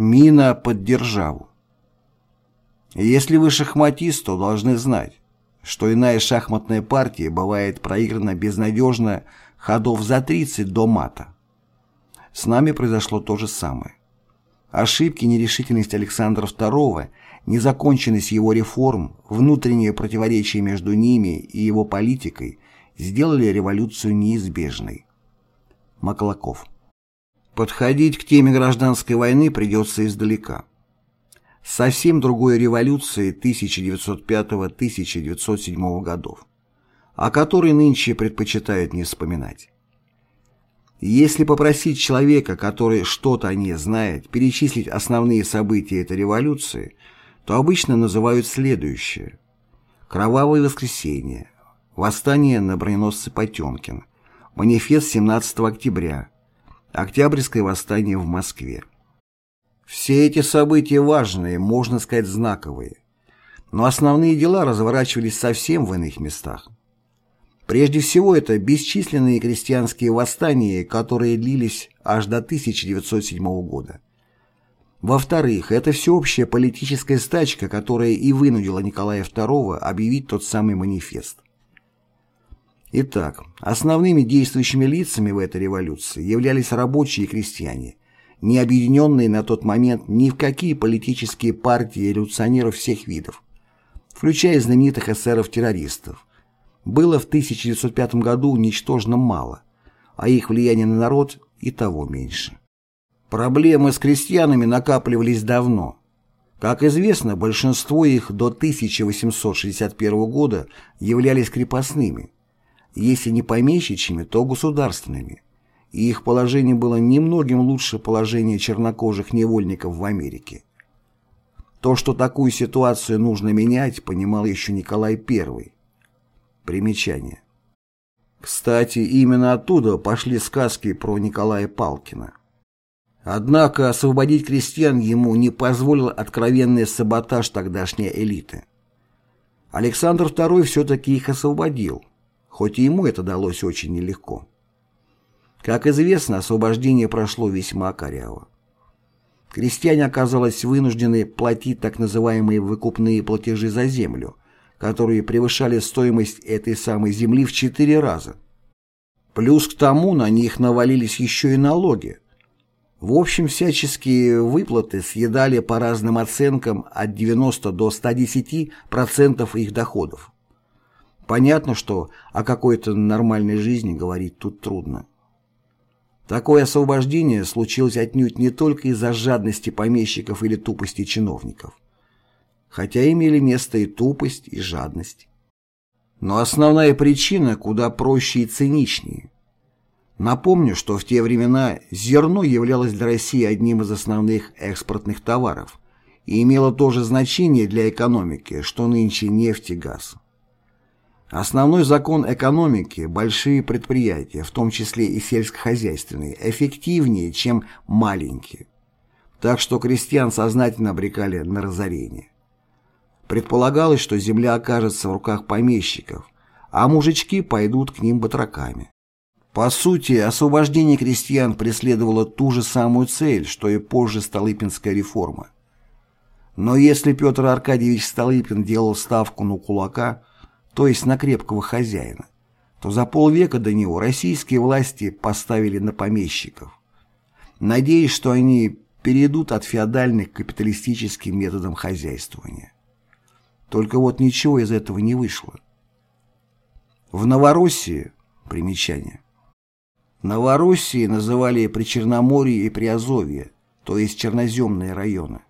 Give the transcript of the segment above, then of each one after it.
Мина под державу. Если вы шахматист, то должны знать, что иная шахматная партия бывает проиграна безнадежно ходов за 30 до мата. С нами произошло то же самое. Ошибки нерешительность Александра II, незаконченность его реформ, внутреннее противоречие между ними и его политикой сделали революцию неизбежной. Маклаков. Подходить к теме гражданской войны придется издалека. Совсем другой революции 1905-1907 годов, о которой нынче предпочитают не вспоминать. Если попросить человека, который что-то о ней знает, перечислить основные события этой революции, то обычно называют следующее. Кровавое воскресенье, восстание на броненосце Потемкин, манифест 17 октября, Октябрьское восстание в Москве. Все эти события важные, можно сказать, знаковые. Но основные дела разворачивались совсем в иных местах. Прежде всего, это бесчисленные крестьянские восстания, которые длились аж до 1907 года. Во-вторых, это всеобщая политическая стачка, которая и вынудила Николая II объявить тот самый манифест. Итак, основными действующими лицами в этой революции являлись рабочие и крестьяне, не объединенные на тот момент ни в какие политические партии революционеров всех видов, включая знаменитых эсеров-террористов, было в 1905 году ничтожно мало, а их влияние на народ и того меньше. Проблемы с крестьянами накапливались давно. Как известно, большинство их до 1861 года являлись крепостными, если не помещичьими, то государственными, и их положение было немногим лучше положения чернокожих невольников в Америке. То, что такую ситуацию нужно менять, понимал еще Николай I, Примечание. Кстати, именно оттуда пошли сказки про Николая Палкина. Однако освободить крестьян ему не позволил откровенный саботаж тогдашней элиты. Александр II все-таки их освободил, хоть и ему это далось очень нелегко. Как известно, освобождение прошло весьма коряво. Крестьяне оказались вынуждены платить так называемые выкупные платежи за землю, которые превышали стоимость этой самой земли в четыре раза. Плюс к тому на них навалились еще и налоги. В общем, всяческие выплаты съедали по разным оценкам от 90 до 110% их доходов. Понятно, что о какой-то нормальной жизни говорить тут трудно. Такое освобождение случилось отнюдь не только из-за жадности помещиков или тупости чиновников хотя имели место и тупость, и жадность. Но основная причина куда проще и циничнее. Напомню, что в те времена зерно являлось для России одним из основных экспортных товаров и имело то же значение для экономики, что нынче нефть и газ. Основной закон экономики – большие предприятия, в том числе и сельскохозяйственные, эффективнее, чем маленькие. Так что крестьян сознательно обрекали на разорение. Предполагалось, что земля окажется в руках помещиков, а мужички пойдут к ним батраками. По сути, освобождение крестьян преследовало ту же самую цель, что и позже Столыпинская реформа. Но если Петр Аркадьевич Столыпин делал ставку на кулака, то есть на крепкого хозяина, то за полвека до него российские власти поставили на помещиков, надеясь, что они перейдут от феодальных к капиталистическим методам хозяйствования. Только вот ничего из этого не вышло. В Новороссии, примечание, Новороссии называли Причерноморье и Приазовье, то есть черноземные районы.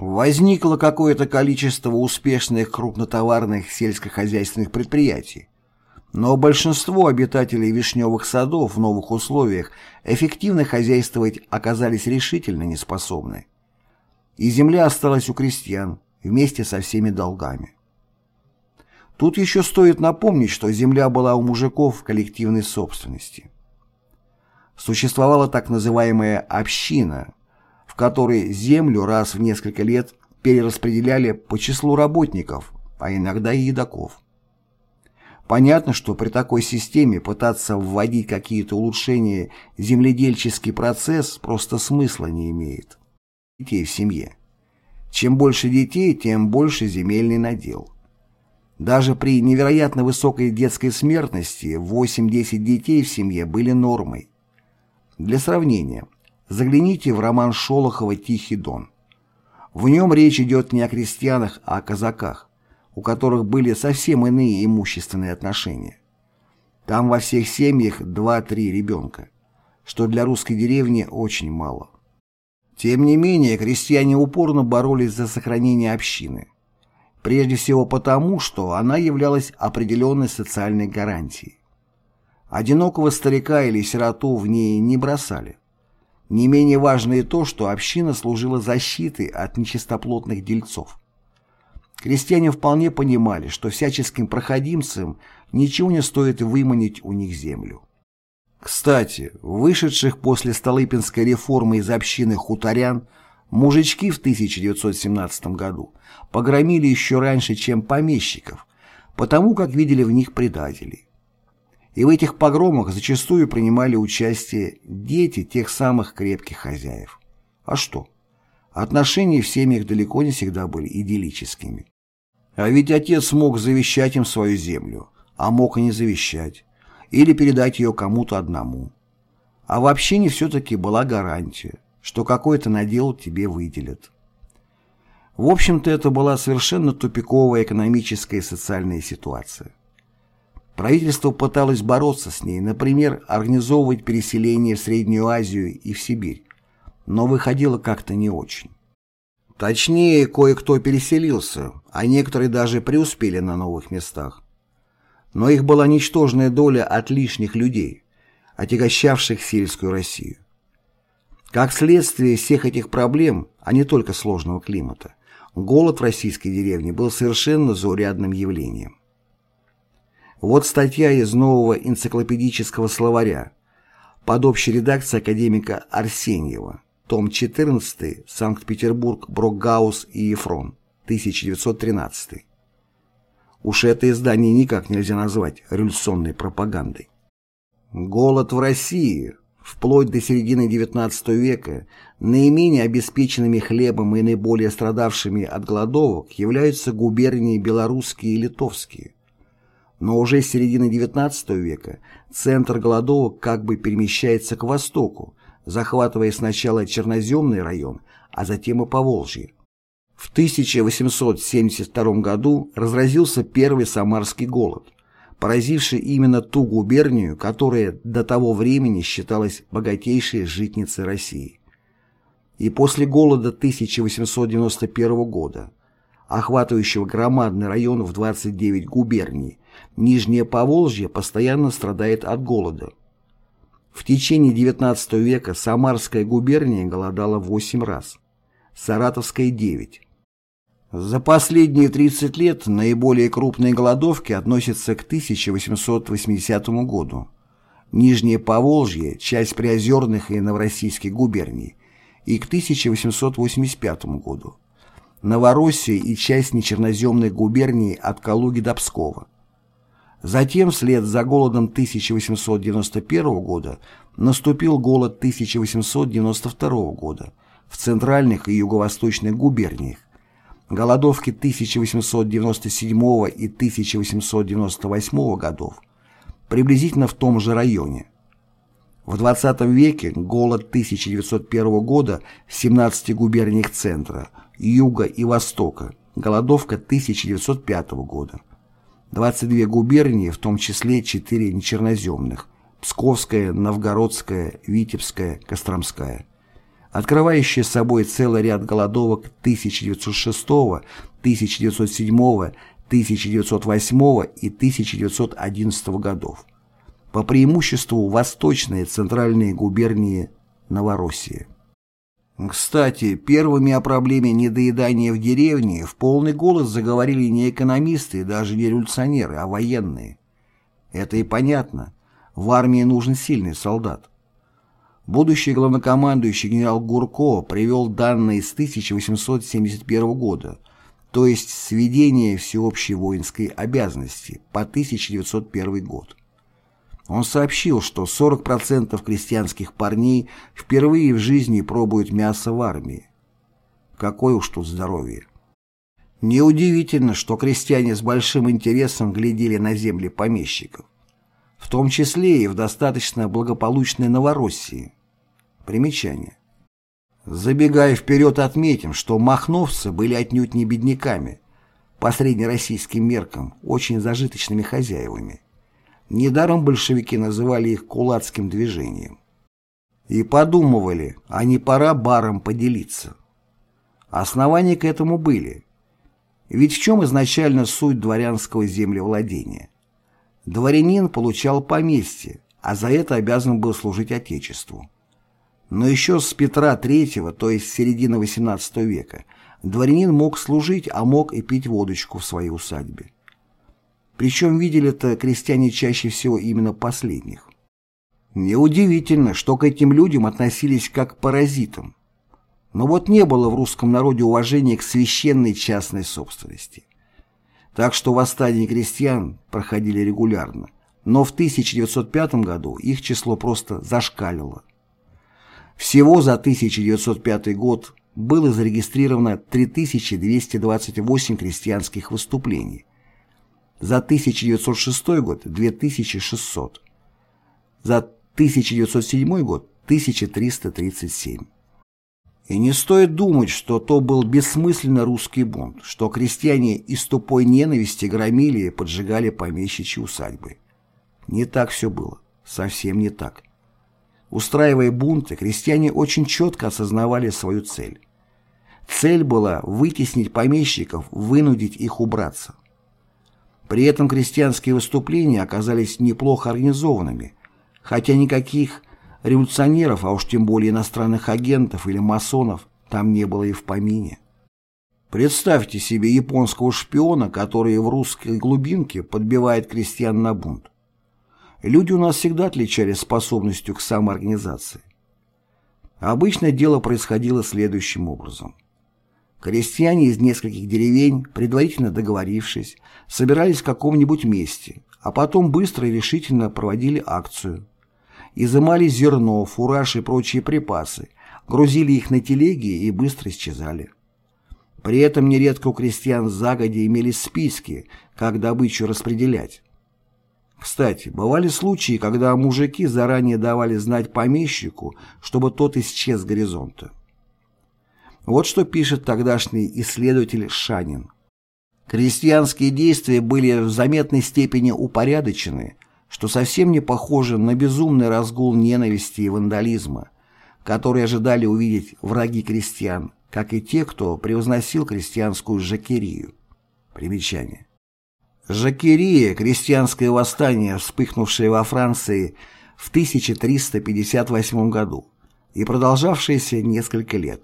Возникло какое-то количество успешных крупнотоварных сельскохозяйственных предприятий, но большинство обитателей вишневых садов в новых условиях эффективно хозяйствовать оказались решительно неспособны. И земля осталась у крестьян, вместе со всеми долгами. Тут еще стоит напомнить, что земля была у мужиков в коллективной собственности. Существовала так называемая «община», которой землю раз в несколько лет перераспределяли по числу работников, а иногда и едоков. Понятно, что при такой системе пытаться вводить какие-то улучшения земледельческий процесс просто смысла не имеет. детей в семье. Чем больше детей, тем больше земельный надел. Даже при невероятно высокой детской смертности 8-10 детей в семье были нормой. Для сравнения, загляните в роман Шолохова «Тихий дон». В нем речь идет не о крестьянах, а о казаках, у которых были совсем иные имущественные отношения. Там во всех семьях 2-3 ребенка, что для русской деревни очень мало. Тем не менее, крестьяне упорно боролись за сохранение общины. Прежде всего потому, что она являлась определенной социальной гарантией. Одинокого старика или сироту в ней не бросали. Не менее важно и то, что община служила защитой от нечистоплотных дельцов. Крестьяне вполне понимали, что всяческим проходимцам ничего не стоит выманить у них землю. Кстати, вышедших после Столыпинской реформы из общины хуторян мужички в 1917 году погромили еще раньше, чем помещиков, потому как видели в них предателей. И в этих погромах зачастую принимали участие дети тех самых крепких хозяев. А что? Отношения в семьях далеко не всегда были идиллическими. А ведь отец мог завещать им свою землю, а мог и не завещать, или передать ее кому-то одному. А в общине все-таки была гарантия, что какой-то надел тебе выделят. В общем-то, это была совершенно тупиковая экономическая и социальная ситуация. Правительство пыталось бороться с ней, например, организовывать переселение в Среднюю Азию и в Сибирь, но выходило как-то не очень. Точнее, кое-кто переселился, а некоторые даже преуспели на новых местах. Но их была ничтожная доля от лишних людей, отягощавших сельскую Россию. Как следствие всех этих проблем, а не только сложного климата, голод в российской деревне был совершенно заурядным явлением. Вот статья из нового энциклопедического словаря под общей редакцией академика Арсеньева, том 14, Санкт-Петербург, Брокгаус и Ефрон, 1913. Уж это издание никак нельзя назвать революционной пропагандой. Голод в России, вплоть до середины XIX века, наименее обеспеченными хлебом и наиболее страдавшими от голодовок являются губернии белорусские и литовские. Но уже с середины XIX века центр голодовок как бы перемещается к востоку, захватывая сначала Черноземный район, а затем и Поволжье. В 1872 году разразился первый Самарский голод, поразивший именно ту губернию, которая до того времени считалась богатейшей житницей России. И после голода 1891 года, охватывающего громадный район в 29 губерний, Нижнее Поволжье постоянно страдает от голода. В течение XIX века Самарская губерния голодала 8 раз, Саратовская – 9. За последние 30 лет наиболее крупные голодовки относятся к 1880 году. Нижнее Поволжье, часть Приозерных и Новороссийских губерний, и к 1885 году. Новороссия и часть нечерноземной губернии от Калуги до Пскова. Затем, вслед за голодом 1891 года, наступил голод 1892 года в центральных и юго-восточных губерниях, голодовки 1897 и 1898 годов, приблизительно в том же районе. В 20 веке голод 1901 года в 17 губерниях центра, юга и востока, голодовка 1905 года. 22 губернии, в том числе 4 нечерноземных – Псковская, Новгородская, Витебская, Костромская, открывающие собой целый ряд голодовок 1906, 1907, 1908 и 1911 годов. По преимуществу восточные центральные губернии Новороссии. Кстати, первыми о проблеме недоедания в деревне в полный голос заговорили не экономисты и даже не революционеры, а военные. Это и понятно. В армии нужен сильный солдат. Будущий главнокомандующий генерал Гурко привел данные с 1871 года, то есть сведение всеобщей воинской обязанности по 1901 год. Он сообщил, что 40% крестьянских парней впервые в жизни пробуют мясо в армии. Какое уж тут здоровье. Неудивительно, что крестьяне с большим интересом глядели на земли помещиков, в том числе и в достаточно благополучной Новороссии. Примечание. Забегая вперед, отметим, что махновцы были отнюдь не бедняками, по среднероссийским меркам, очень зажиточными хозяевами. Недаром большевики называли их кулацким движением. И подумывали, а не пора баром поделиться. Основания к этому были. Ведь в чем изначально суть дворянского землевладения? Дворянин получал поместье, а за это обязан был служить Отечеству. Но еще с Петра III, то есть с середины XVIII века, дворянин мог служить, а мог и пить водочку в своей усадьбе. Причем видели это крестьяне чаще всего именно последних. Неудивительно, что к этим людям относились как к паразитам. Но вот не было в русском народе уважения к священной частной собственности. Так что восстания крестьян проходили регулярно, но в 1905 году их число просто зашкалило. Всего за 1905 год было зарегистрировано 3228 крестьянских выступлений, за 1906 год – 2600, за 1907 год – 1337. И не стоит думать, что то был бессмысленный русский бунт, что крестьяне из тупой ненависти громили и поджигали помещичьи усадьбы. Не так все было, совсем не так. Устраивая бунты, крестьяне очень четко осознавали свою цель. Цель была вытеснить помещиков, вынудить их убраться. При этом крестьянские выступления оказались неплохо организованными, хотя никаких революционеров, а уж тем более иностранных агентов или масонов, там не было и в помине. Представьте себе японского шпиона, который в русской глубинке подбивает крестьян на бунт. Люди у нас всегда отличались способностью к самоорганизации. Обычно дело происходило следующим образом. Крестьяне из нескольких деревень, предварительно договорившись, собирались в каком-нибудь месте, а потом быстро и решительно проводили акцию. Изымали зерно, фураж и прочие припасы, грузили их на телеги и быстро исчезали. При этом нередко у крестьян загоди имелись списки, как добычу распределять. Кстати, бывали случаи, когда мужики заранее давали знать помещику, чтобы тот исчез с горизонта. Вот что пишет тогдашний исследователь Шанин. Крестьянские действия были в заметной степени упорядочены, что совсем не похоже на безумный разгул ненависти и вандализма, который ожидали увидеть враги крестьян, как и те, кто превозносил крестьянскую жакерию. Примечание. Жакерия – крестьянское восстание, вспыхнувшее во Франции в 1358 году и продолжавшееся несколько лет.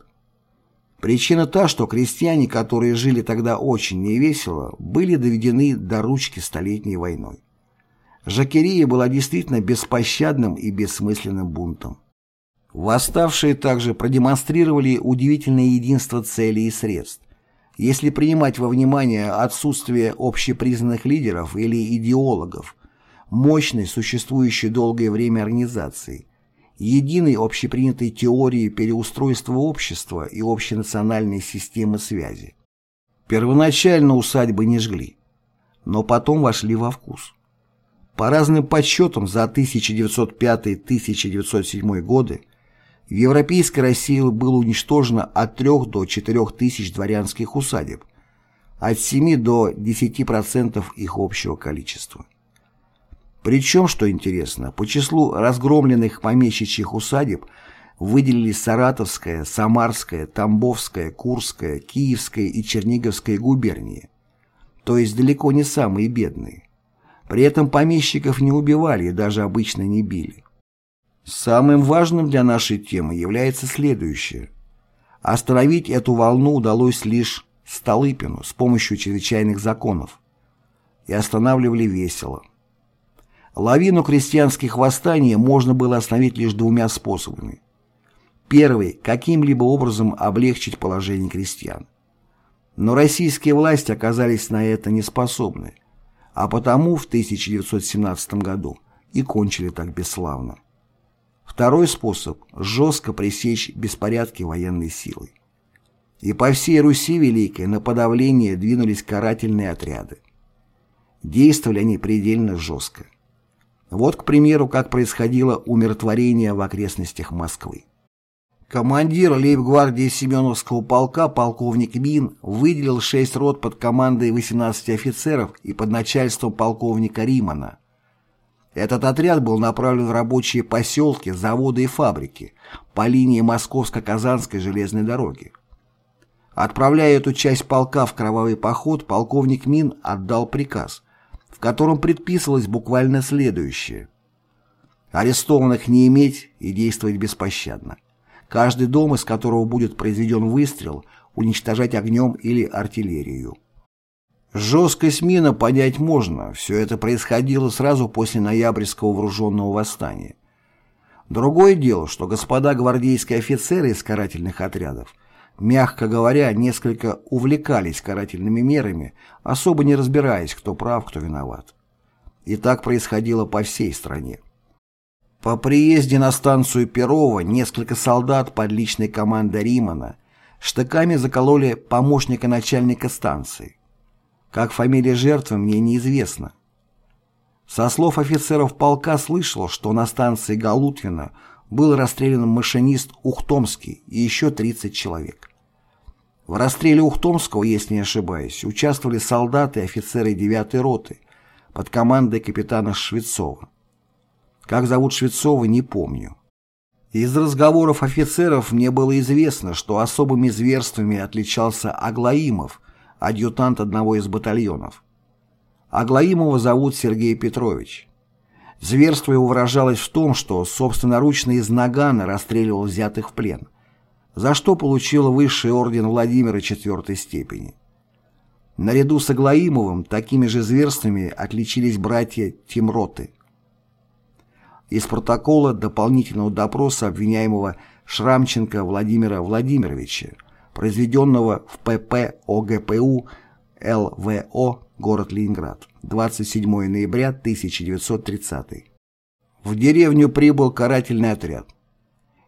Причина та, что крестьяне, которые жили тогда очень невесело, были доведены до ручки Столетней войной. Жакерия была действительно беспощадным и бессмысленным бунтом. Восставшие также продемонстрировали удивительное единство целей и средств, если принимать во внимание отсутствие общепризнанных лидеров или идеологов, мощной, существующей долгое время организации, единой общепринятой теории переустройства общества и общенациональной системы связи. Первоначально усадьбы не жгли, но потом вошли во вкус. По разным подсчетам за 1905-1907 годы в Европейской России было уничтожено от 3 до 4 тысяч дворянских усадеб, от 7 до 10% их общего количества. Причем, что интересно, по числу разгромленных помещичьих усадеб выделились Саратовская, Самарская, Тамбовская, Курская, Киевская и Черниговская губернии, то есть далеко не самые бедные. При этом помещиков не убивали и даже обычно не били. Самым важным для нашей темы является следующее. Остановить эту волну удалось лишь Столыпину с помощью чрезвычайных законов. И останавливали весело. Лавину крестьянских восстаний можно было остановить лишь двумя способами. Первый – каким-либо образом облегчить положение крестьян. Но российские власти оказались на это неспособны, а потому в 1917 году и кончили так бесславно. Второй способ – жестко пресечь беспорядки военной силой. И по всей Руси Великой на подавление двинулись карательные отряды. Действовали они предельно жестко. Вот, к примеру, как происходило умиротворение в окрестностях Москвы. Командир лейб-гвардии Семеновского полка полковник Мин выделил шесть рот под командой 18 офицеров и под начальством полковника Римана. Этот отряд был направлен в рабочие поселки, заводы и фабрики по линии Московско-Казанской железной дороги. Отправляя эту часть полка в кровавый поход, полковник Мин отдал приказ, в котором предписывалось буквально следующее. Арестованных не иметь и действовать беспощадно. Каждый дом, из которого будет произведен выстрел, уничтожать огнем или артиллерию. Жесткость мина понять можно, все это происходило сразу после ноябрьского вооруженного восстания. Другое дело, что господа гвардейские офицеры из карательных отрядов, мягко говоря, несколько увлекались карательными мерами, особо не разбираясь, кто прав, кто виноват. И так происходило по всей стране. По приезде на станцию Перова несколько солдат под личной командой Римана штыками закололи помощника начальника станции. Как фамилия жертвы, мне неизвестно. Со слов офицеров полка слышал, что на станции Галутвина был расстрелян машинист Ухтомский и еще 30 человек. В расстреле Ухтомского, если не ошибаюсь, участвовали солдаты и офицеры 9-й роты под командой капитана Швецова. Как зовут Швецова, не помню. Из разговоров офицеров мне было известно, что особыми зверствами отличался Аглаимов, адъютант одного из батальонов. Аглаимова зовут Сергей Петрович. Зверство его выражалось в том, что собственноручно из Нагана расстреливал взятых в плен, за что получил высший орден Владимира IV степени. Наряду с Аглаимовым такими же зверствами отличились братья Тимроты из протокола дополнительного допроса обвиняемого Шрамченко Владимира Владимировича, произведенного в ПП ОГПУ ЛВО город Ленинград, 27 ноября 1930. В деревню прибыл карательный отряд.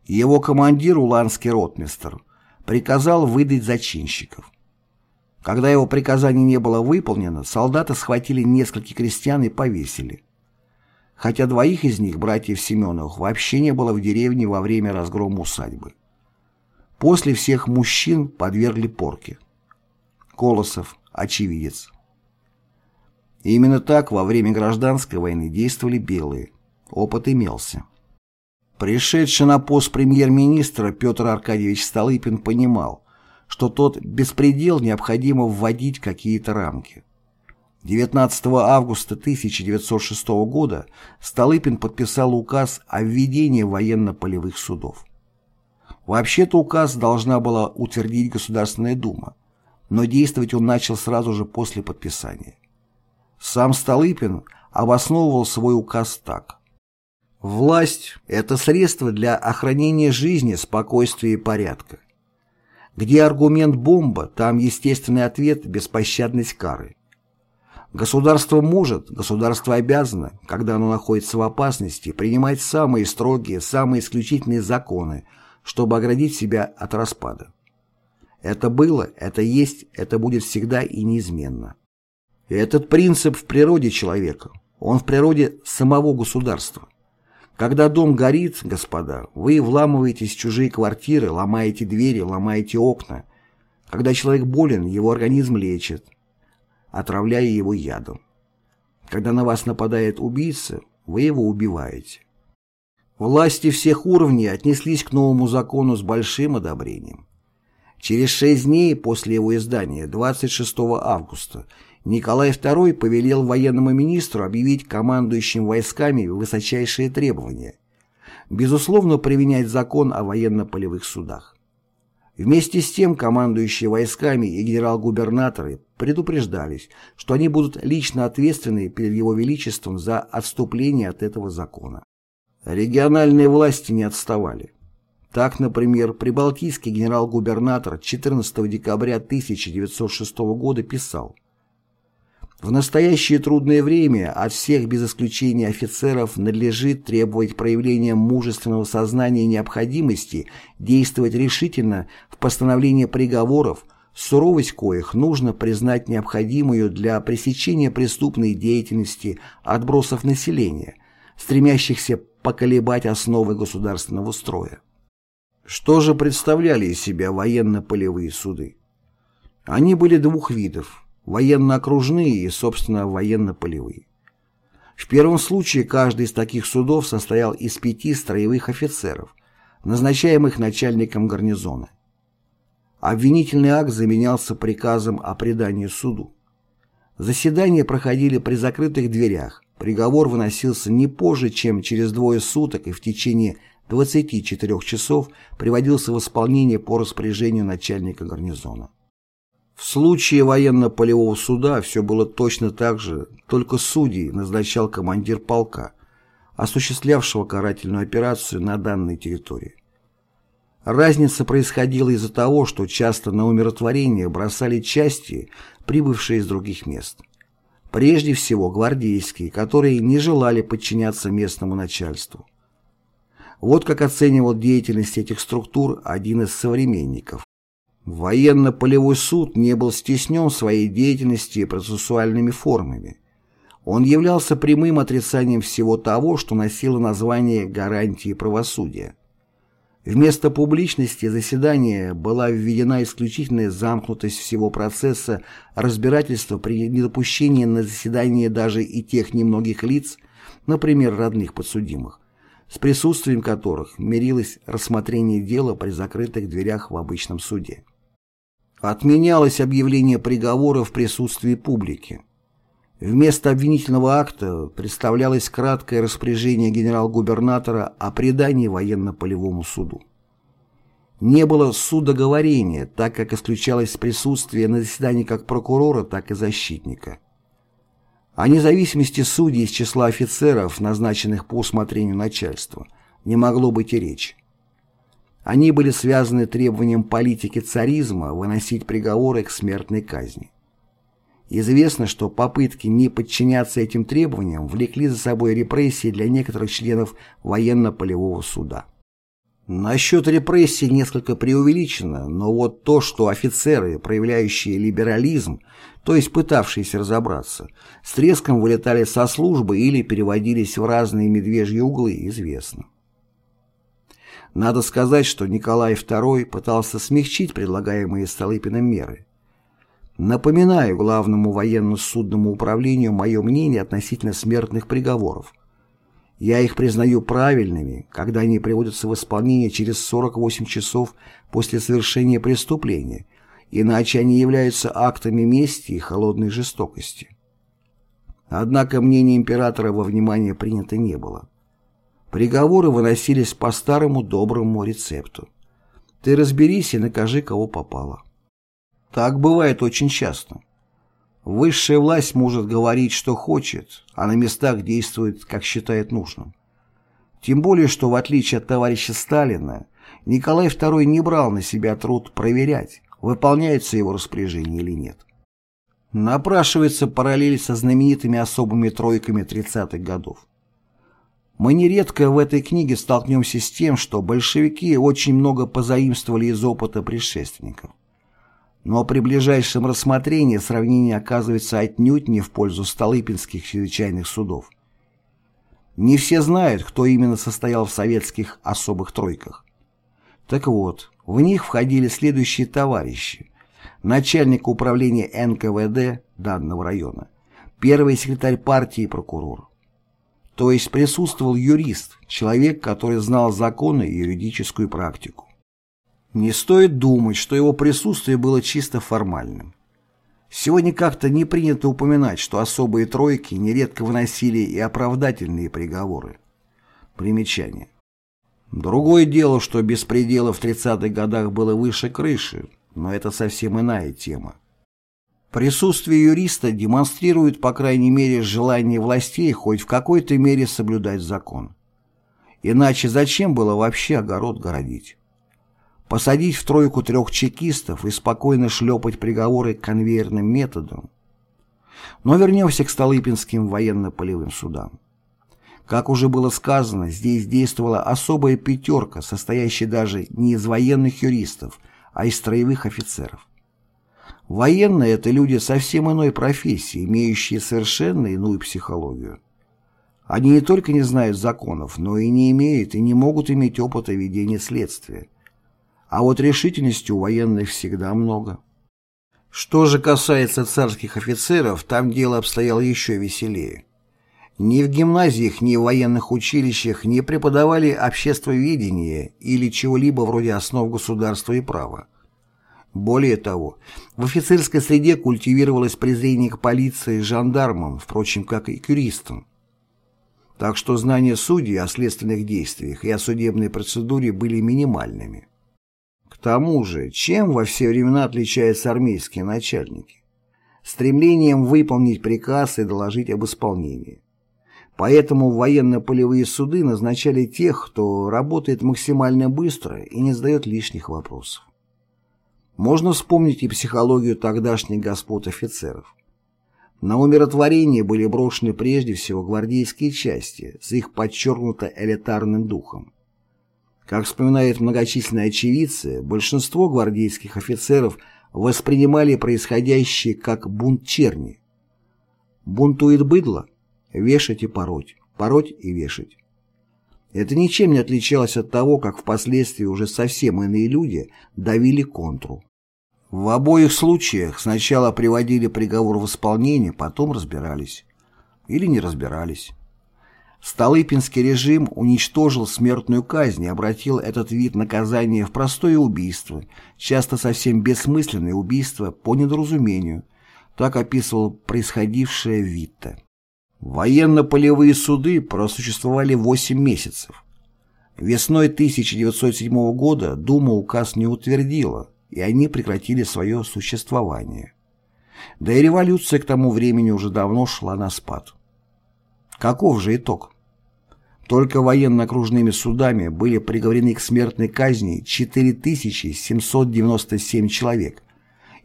Его командир, уланский ротмистр, приказал выдать зачинщиков. Когда его приказание не было выполнено, солдаты схватили нескольких крестьян и повесили хотя двоих из них, братьев Семеновых, вообще не было в деревне во время разгрома усадьбы. После всех мужчин подвергли порке. Колосов, очевидец. И именно так во время гражданской войны действовали белые. Опыт имелся. Пришедший на пост премьер-министра Петр Аркадьевич Столыпин понимал, что тот беспредел необходимо вводить какие-то рамки. 19 августа 1906 года Столыпин подписал указ о введении военно-полевых судов. Вообще-то указ должна была утвердить Государственная Дума, но действовать он начал сразу же после подписания. Сам Столыпин обосновывал свой указ так. Власть – это средство для охранения жизни, спокойствия и порядка. Где аргумент бомба, там естественный ответ – беспощадность кары. Государство может, государство обязано, когда оно находится в опасности, принимать самые строгие, самые исключительные законы, чтобы оградить себя от распада. Это было, это есть, это будет всегда и неизменно. Этот принцип в природе человека, он в природе самого государства. Когда дом горит, господа, вы вламываетесь в чужие квартиры, ломаете двери, ломаете окна. Когда человек болен, его организм лечит, отравляя его ядом. Когда на вас нападает убийца, вы его убиваете. Власти всех уровней отнеслись к новому закону с большим одобрением. Через шесть дней после его издания, 26 августа, Николай II повелел военному министру объявить командующим войсками высочайшие требования. Безусловно, применять закон о военно-полевых судах. Вместе с тем командующие войсками и генерал-губернаторы предупреждались, что они будут лично ответственны перед его величеством за отступление от этого закона. Региональные власти не отставали. Так, например, прибалтийский генерал-губернатор 14 декабря 1906 года писал В настоящее трудное время от всех без исключения офицеров надлежит требовать проявления мужественного сознания необходимости действовать решительно в постановлении приговоров, суровость коих нужно признать необходимую для пресечения преступной деятельности отбросов населения, стремящихся поколебать основы государственного строя. Что же представляли из себя военно-полевые суды? Они были двух видов – военно-окружные и, собственно, военно-полевые. В первом случае каждый из таких судов состоял из пяти строевых офицеров, назначаемых начальником гарнизона. Обвинительный акт заменялся приказом о предании суду. Заседания проходили при закрытых дверях, приговор выносился не позже, чем через двое суток и в течение 24 часов приводился в исполнение по распоряжению начальника гарнизона. В случае военно-полевого суда все было точно так же, только судьи назначал командир полка, осуществлявшего карательную операцию на данной территории. Разница происходила из-за того, что часто на умиротворение бросали части, прибывшие из других мест. Прежде всего гвардейские, которые не желали подчиняться местному начальству. Вот как оценивал деятельность этих структур один из современников. Военно-полевой суд не был стеснен своей деятельности процессуальными формами. Он являлся прямым отрицанием всего того, что носило название гарантии правосудия. Вместо публичности заседания была введена исключительная замкнутость всего процесса разбирательства при недопущении на заседание даже и тех немногих лиц, например, родных подсудимых, с присутствием которых мирилось рассмотрение дела при закрытых дверях в обычном суде. Отменялось объявление приговора в присутствии публики. Вместо обвинительного акта представлялось краткое распоряжение генерал-губернатора о предании военно-полевому суду. Не было судоговорения, так как исключалось присутствие на заседании как прокурора, так и защитника. О независимости судей из числа офицеров, назначенных по усмотрению начальства, не могло быть и речи. Они были связаны требованием политики царизма выносить приговоры к смертной казни. Известно, что попытки не подчиняться этим требованиям влекли за собой репрессии для некоторых членов военно-полевого суда. Насчет репрессий несколько преувеличено, но вот то, что офицеры, проявляющие либерализм, то есть пытавшиеся разобраться, с треском вылетали со службы или переводились в разные медвежьи углы, известно. Надо сказать, что Николай II пытался смягчить предлагаемые Столыпиным меры. Напоминаю главному военно-судному управлению мое мнение относительно смертных приговоров, я их признаю правильными, когда они приводятся в исполнение через 48 часов после совершения преступления, иначе они являются актами мести и холодной жестокости. Однако мнение императора во внимание принято не было. Приговоры выносились по старому доброму рецепту. Ты разберись и накажи, кого попало. Так бывает очень часто. Высшая власть может говорить, что хочет, а на местах действует, как считает нужным. Тем более, что в отличие от товарища Сталина, Николай II не брал на себя труд проверять, выполняется его распоряжение или нет. Напрашивается параллель со знаменитыми особыми тройками 30-х годов. Мы нередко в этой книге столкнемся с тем, что большевики очень много позаимствовали из опыта предшественников. Но при ближайшем рассмотрении сравнение оказывается отнюдь не в пользу Столыпинских чрезвычайных судов. Не все знают, кто именно состоял в советских особых тройках. Так вот, в них входили следующие товарищи. Начальник управления НКВД данного района, первый секретарь партии и прокурор. То есть присутствовал юрист, человек, который знал законы и юридическую практику. Не стоит думать, что его присутствие было чисто формальным. Сегодня как-то не принято упоминать, что особые тройки нередко выносили и оправдательные приговоры. Примечание. Другое дело, что беспредела в 30-х годах было выше крыши, но это совсем иная тема. Присутствие юриста демонстрирует, по крайней мере, желание властей хоть в какой-то мере соблюдать закон. Иначе зачем было вообще огород городить? посадить в тройку трех чекистов и спокойно шлепать приговоры конвейерным методом. Но вернемся к Столыпинским военно-полевым судам. Как уже было сказано, здесь действовала особая пятерка, состоящая даже не из военных юристов, а из строевых офицеров. Военные – это люди совсем иной профессии, имеющие совершенно иную психологию. Они не только не знают законов, но и не имеют и не могут иметь опыта ведения следствия. А вот решительности у военных всегда много. Что же касается царских офицеров, там дело обстояло еще веселее. Ни в гимназиях, ни в военных училищах не преподавали обществоведение или чего-либо вроде основ государства и права. Более того, в офицерской среде культивировалось презрение к полиции и жандармам, впрочем, как и к юристам. Так что знания судей о следственных действиях и о судебной процедуре были минимальными. К тому же, чем во все времена отличаются армейские начальники? Стремлением выполнить приказ и доложить об исполнении. Поэтому военно-полевые суды назначали тех, кто работает максимально быстро и не задает лишних вопросов. Можно вспомнить и психологию тогдашних господ офицеров. На умиротворение были брошены прежде всего гвардейские части с их подчеркнуто элитарным духом. Как вспоминают многочисленные очевидцы, большинство гвардейских офицеров воспринимали происходящее как бунт черни. Бунтует быдло – вешать и пороть, пороть и вешать. Это ничем не отличалось от того, как впоследствии уже совсем иные люди давили контру. В обоих случаях сначала приводили приговор в исполнение, потом разбирались. Или не разбирались. Столыпинский режим уничтожил смертную казнь и обратил этот вид наказания в простое убийство, часто совсем бессмысленное убийство по недоразумению, так описывал происходившее Витте. Военно-полевые суды просуществовали 8 месяцев. Весной 1907 года Дума указ не утвердила, и они прекратили свое существование. Да и революция к тому времени уже давно шла на спад. Каков же итог? Только военно-окружными судами были приговорены к смертной казни 4797 человек,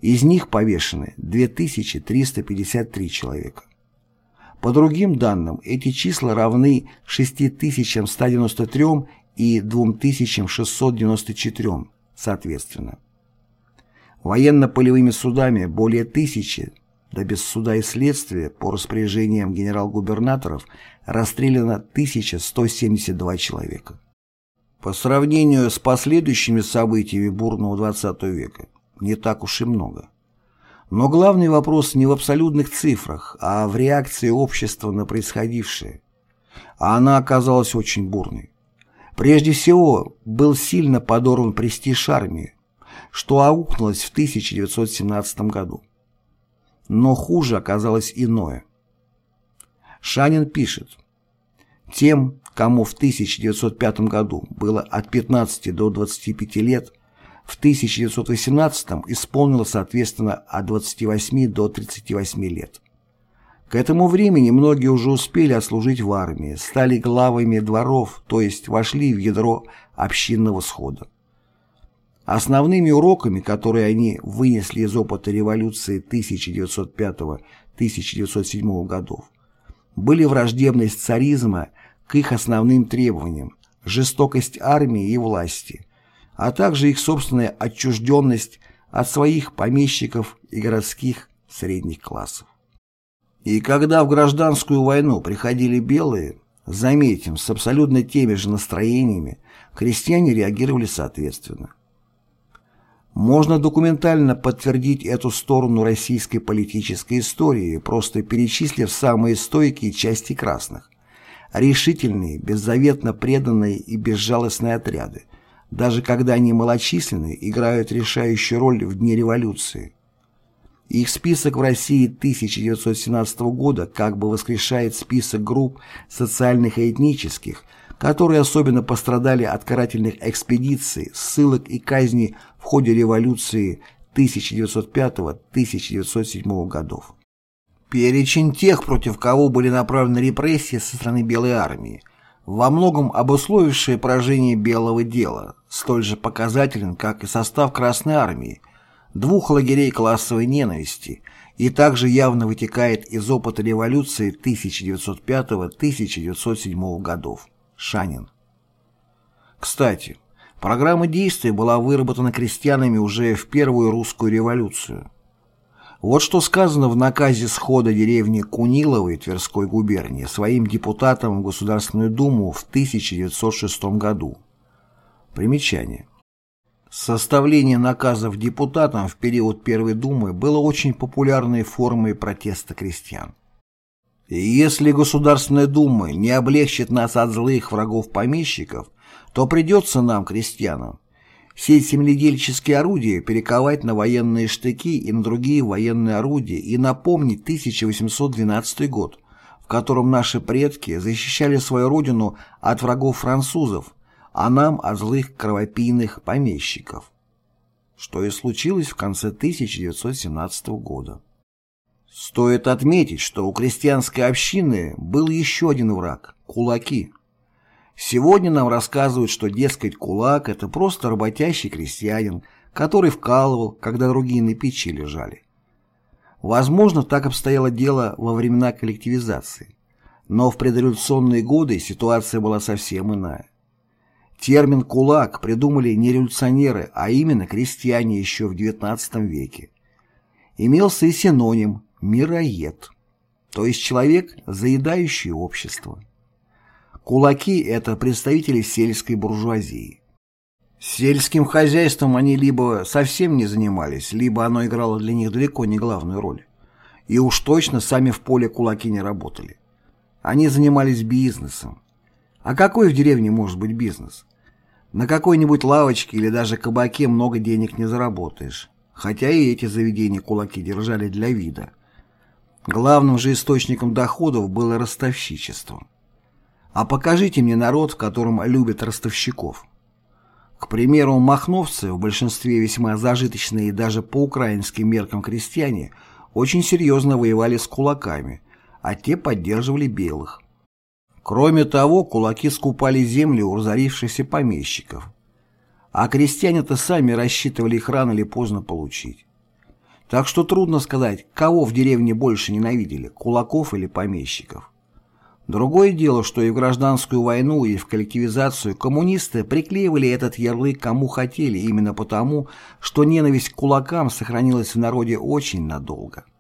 из них повешены 2353 человека. По другим данным, эти числа равны 6193 и 2694, соответственно. Военно-полевыми судами более тысячи, да без суда и следствия, по распоряжениям генерал-губернаторов, расстреляно 1172 человека. По сравнению с последующими событиями бурного XX века, не так уж и много. Но главный вопрос не в абсолютных цифрах, а в реакции общества на происходившее. А она оказалась очень бурной. Прежде всего, был сильно подорван престиж армии, что аукнулось в 1917 году. Но хуже оказалось иное. Шанин пишет, «Тем, кому в 1905 году было от 15 до 25 лет, в 1918 исполнилось соответственно от 28 до 38 лет. К этому времени многие уже успели отслужить в армии, стали главами дворов, то есть вошли в ядро общинного схода. Основными уроками, которые они вынесли из опыта революции 1905-1907 годов, были враждебность царизма к их основным требованиям, жестокость армии и власти, а также их собственная отчужденность от своих помещиков и городских средних классов. И когда в гражданскую войну приходили белые, заметим, с абсолютно теми же настроениями, крестьяне реагировали соответственно. Можно документально подтвердить эту сторону российской политической истории, просто перечислив самые стойкие части красных. Решительные, беззаветно преданные и безжалостные отряды, даже когда они малочисленны, играют решающую роль в дни революции. Их список в России 1917 года как бы воскрешает список групп социальных и этнических, которые особенно пострадали от карательных экспедиций, ссылок и казней в ходе революции 1905-1907 годов. Перечень тех, против кого были направлены репрессии со стороны Белой армии, во многом обусловившие поражение белого дела, столь же показателен, как и состав Красной армии, двух лагерей классовой ненависти и также явно вытекает из опыта революции 1905-1907 годов. Шанин. Кстати, программа действий была выработана крестьянами уже в Первую русскую революцию. Вот что сказано в наказе схода деревни Куниловой Тверской губернии своим депутатам в Государственную Думу в 1906 году. Примечание. Составление наказов депутатам в период Первой Думы было очень популярной формой протеста крестьян. Если Государственная Дума не облегчит нас от злых врагов-помещиков, то придется нам, крестьянам, все земледельческие орудия перековать на военные штыки и на другие военные орудия и напомнить 1812 год, в котором наши предки защищали свою родину от врагов французов, а нам от злых кровопийных помещиков. Что и случилось в конце 1917 года. Стоит отметить, что у крестьянской общины был еще один враг – кулаки – Сегодня нам рассказывают, что, дескать, кулак – это просто работящий крестьянин, который вкалывал, когда другие на печи лежали. Возможно, так обстояло дело во времена коллективизации. Но в предреволюционные годы ситуация была совсем иная. Термин «кулак» придумали не революционеры, а именно крестьяне еще в XIX веке. Имелся и синоним «мироед», то есть человек, заедающий общество. Кулаки – это представители сельской буржуазии. Сельским хозяйством они либо совсем не занимались, либо оно играло для них далеко не главную роль. И уж точно сами в поле кулаки не работали. Они занимались бизнесом. А какой в деревне может быть бизнес? На какой-нибудь лавочке или даже кабаке много денег не заработаешь. Хотя и эти заведения кулаки держали для вида. Главным же источником доходов было ростовщичество. А покажите мне народ, в котором любят ростовщиков. К примеру, махновцы, в большинстве весьма зажиточные даже по украинским меркам крестьяне, очень серьезно воевали с кулаками, а те поддерживали белых. Кроме того, кулаки скупали земли у разорившихся помещиков. А крестьяне-то сами рассчитывали их рано или поздно получить. Так что трудно сказать, кого в деревне больше ненавидели, кулаков или помещиков. Другое дело, что и в гражданскую войну, и в коллективизацию коммунисты приклеивали этот ярлык кому хотели именно потому, что ненависть к кулакам сохранилась в народе очень надолго.